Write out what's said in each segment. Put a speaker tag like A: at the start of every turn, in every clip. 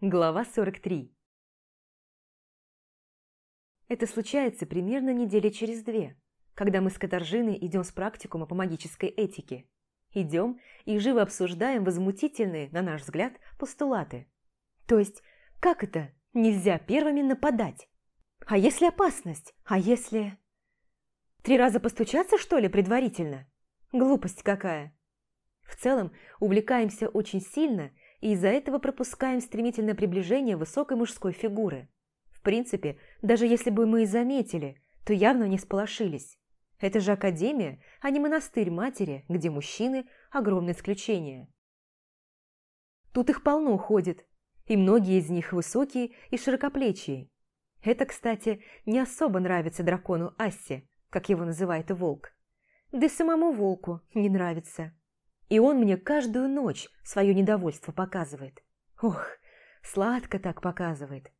A: Глава 43 Это случается примерно недели через две, когда мы с Катаржиной идем с практикума по магической этике. Идем и живо обсуждаем возмутительные, на наш взгляд, постулаты. То есть, как это нельзя первыми нападать? А если опасность? А если... Три раза постучаться, что ли, предварительно? Глупость какая. В целом, увлекаемся очень сильно – и из-за этого пропускаем стремительное приближение высокой мужской фигуры. В принципе, даже если бы мы и заметили, то явно не сполошились. Это же академия, а не монастырь матери, где мужчины – огромное исключение. Тут их полно ходит, и многие из них высокие и широкоплечие. Это, кстати, не особо нравится дракону Ассе, как его называет волк. Да и самому волку не нравится. И он мне каждую ночь свое недовольство показывает. Ох, сладко так показывает.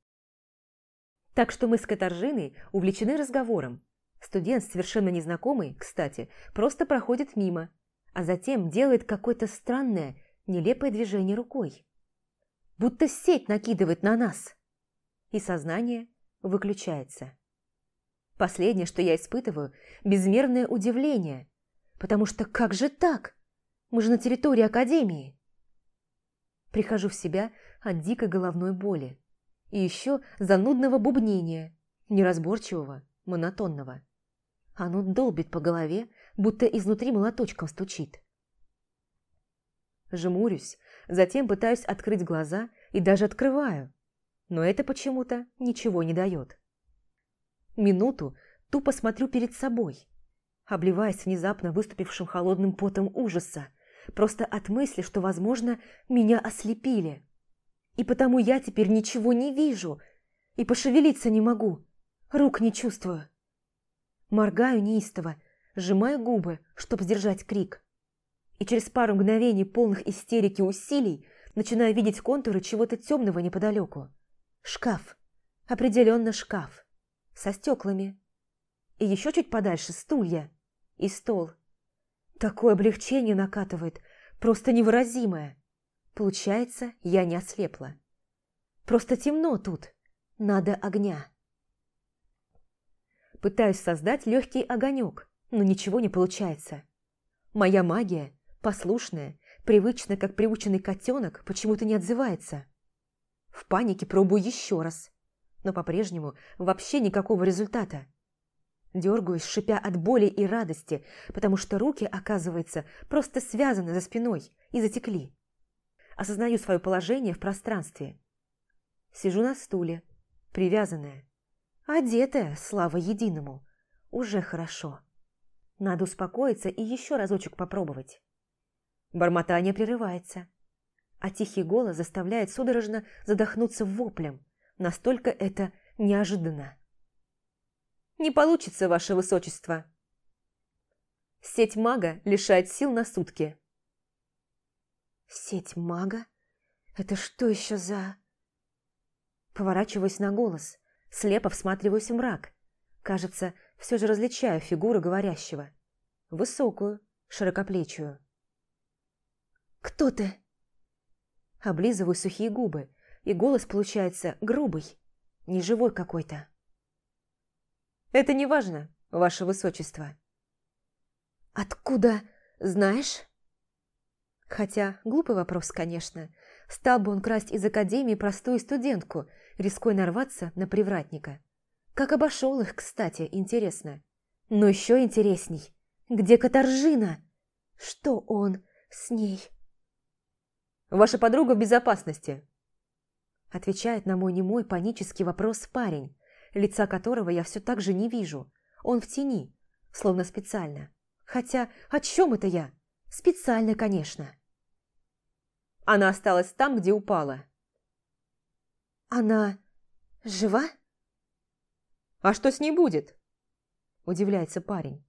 A: Так что мы с Катаржиной увлечены разговором. Студент, совершенно незнакомый, кстати, просто проходит мимо, а затем делает какое-то странное, нелепое движение рукой. Будто сеть накидывает на нас. И сознание выключается. Последнее, что я испытываю, безмерное удивление, потому что как же так? Мы же на территории Академии. Прихожу в себя от дикой головной боли. И еще занудного бубнения, неразборчивого, монотонного. Оно долбит по голове, будто изнутри молоточком стучит. Жмурюсь, затем пытаюсь открыть глаза и даже открываю, но это почему-то ничего не дает. Минуту тупо смотрю перед собой, обливаясь внезапно выступившим холодным потом ужаса, просто от мысли, что, возможно, меня ослепили. И потому я теперь ничего не вижу и пошевелиться не могу, рук не чувствую. Моргаю неистово, сжимаю губы, чтобы сдержать крик. И через пару мгновений полных истерики усилий начинаю видеть контуры чего-то темного неподалеку. Шкаф. Определенно шкаф. Со стеклами. И еще чуть подальше стулья. И стол. Такое облегчение накатывает, просто невыразимое. Получается, я не ослепла. Просто темно тут, надо огня. Пытаюсь создать легкий огонек, но ничего не получается. Моя магия, послушная, привычная, как приученный котенок, почему-то не отзывается. В панике пробую еще раз, но по-прежнему вообще никакого результата. Дергаюсь, шипя от боли и радости, потому что руки, оказывается, просто связаны за спиной и затекли. Осознаю свое положение в пространстве. Сижу на стуле, привязанная. Одетая, слава единому. Уже хорошо. Надо успокоиться и еще разочек попробовать. Бормотание прерывается, а тихий голос заставляет судорожно задохнуться воплем. Настолько это неожиданно. Не получится, ваше высочество. Сеть мага лишает сил на сутки. Сеть мага? Это что еще за... Поворачиваюсь на голос, слепо всматриваюсь в мрак. Кажется, все же различаю фигуру говорящего. Высокую, широкоплечую. «Кто ты?» Облизываю сухие губы, и голос получается грубый, неживой какой-то. Это не важно, ваше высочество. Откуда знаешь? Хотя, глупый вопрос, конечно. Стал бы он красть из академии простую студентку, рискуя нарваться на привратника. Как обошел их, кстати, интересно. Но еще интересней. Где Катаржина? Что он с ней? Ваша подруга в безопасности. Отвечает на мой немой панический вопрос парень лица которого я все так же не вижу. Он в тени, словно специально. Хотя о чем это я? Специально, конечно. Она осталась там, где упала. Она жива? А что с ней будет? Удивляется парень.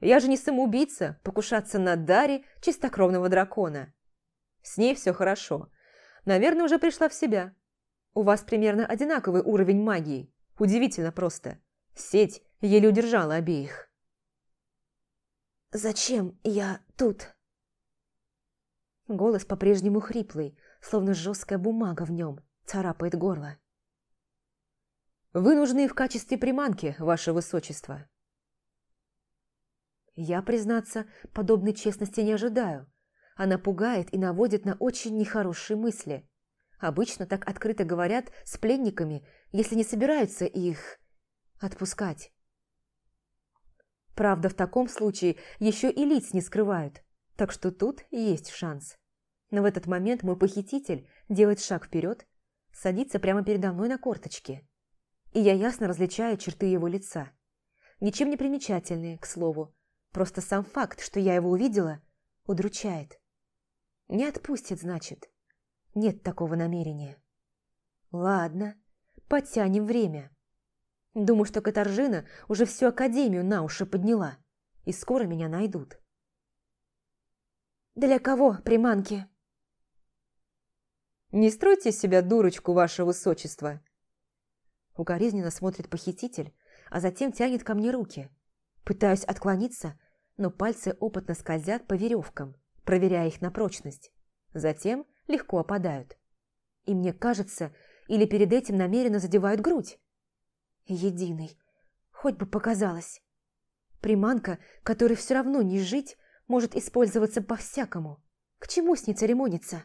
A: Я же не самоубийца, покушаться на Даре чистокровного дракона. С ней все хорошо. Наверное, уже пришла в себя. У вас примерно одинаковый уровень магии. Удивительно просто. Сеть еле удержала обеих. «Зачем я тут?» Голос по-прежнему хриплый, словно жесткая бумага в нем, царапает горло. «Вы нужны в качестве приманки, ваше высочество». Я, признаться, подобной честности не ожидаю. Она пугает и наводит на очень нехорошие мысли. Обычно так открыто говорят с пленниками, если не собираются их отпускать. Правда, в таком случае еще и лиц не скрывают, так что тут есть шанс. Но в этот момент мой похититель делает шаг вперед, садится прямо передо мной на корточки. И я ясно различаю черты его лица. Ничем не примечательные, к слову. Просто сам факт, что я его увидела, удручает. Не отпустит, значит. Нет такого намерения. Ладно, подтянем время. Думаю, что Катаржина уже всю Академию на уши подняла, и скоро меня найдут. «Для кого приманки?» «Не стройте себя дурочку, ваше высочество!» Укоризненно смотрит похититель, а затем тянет ко мне руки. Пытаюсь отклониться, но пальцы опытно скользят по веревкам, проверяя их на прочность. Затем легко опадают. И мне кажется, или перед этим намеренно задевают грудь. Единый. Хоть бы показалось. Приманка, которой все равно не жить, может использоваться по-всякому. К чему с ней церемониться?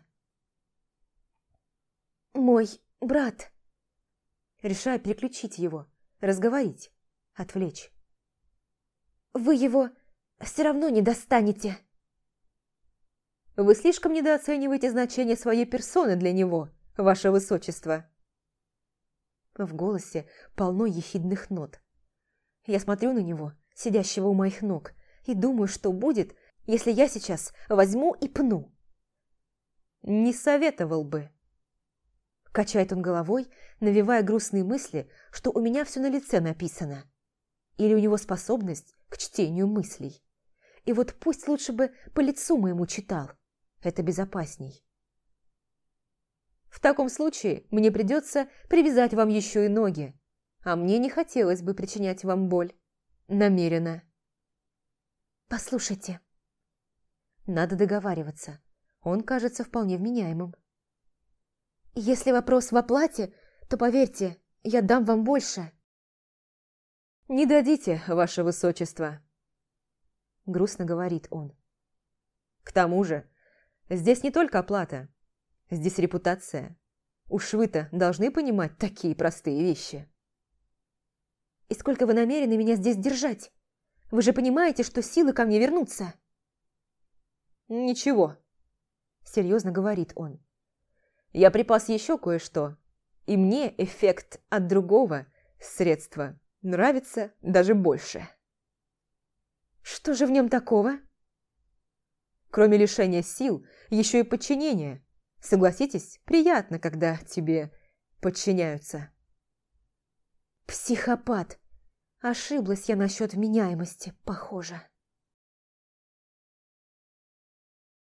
A: «Мой брат...» Решаю переключить его, разговорить, отвлечь. «Вы его все равно не достанете!» «Вы слишком недооцениваете значение своей персоны для него, ваше высочество!» В голосе полно ехидных нот. Я смотрю на него, сидящего у моих ног, и думаю, что будет, если я сейчас возьму и пну. «Не советовал бы». Качает он головой, навевая грустные мысли, что у меня все на лице написано. Или у него способность к чтению мыслей. И вот пусть лучше бы по лицу моему читал. Это безопасней. В таком случае мне придется привязать вам еще и ноги, а мне не хотелось бы причинять вам боль. Намеренно. Послушайте. Надо договариваться. Он кажется вполне вменяемым. Если вопрос в оплате, то поверьте, я дам вам больше. Не дадите, ваше высочество. Грустно говорит он. К тому же, здесь не только оплата. Здесь репутация. Уж вы-то должны понимать такие простые вещи. И сколько вы намерены меня здесь держать? Вы же понимаете, что силы ко мне вернутся. Ничего, серьезно говорит он. Я припас еще кое-что, и мне эффект от другого средства нравится даже больше. Что же в нем такого? Кроме лишения сил, еще и подчинения – Согласитесь, приятно, когда тебе подчиняются. Психопат. Ошиблась я насчет вменяемости, похоже.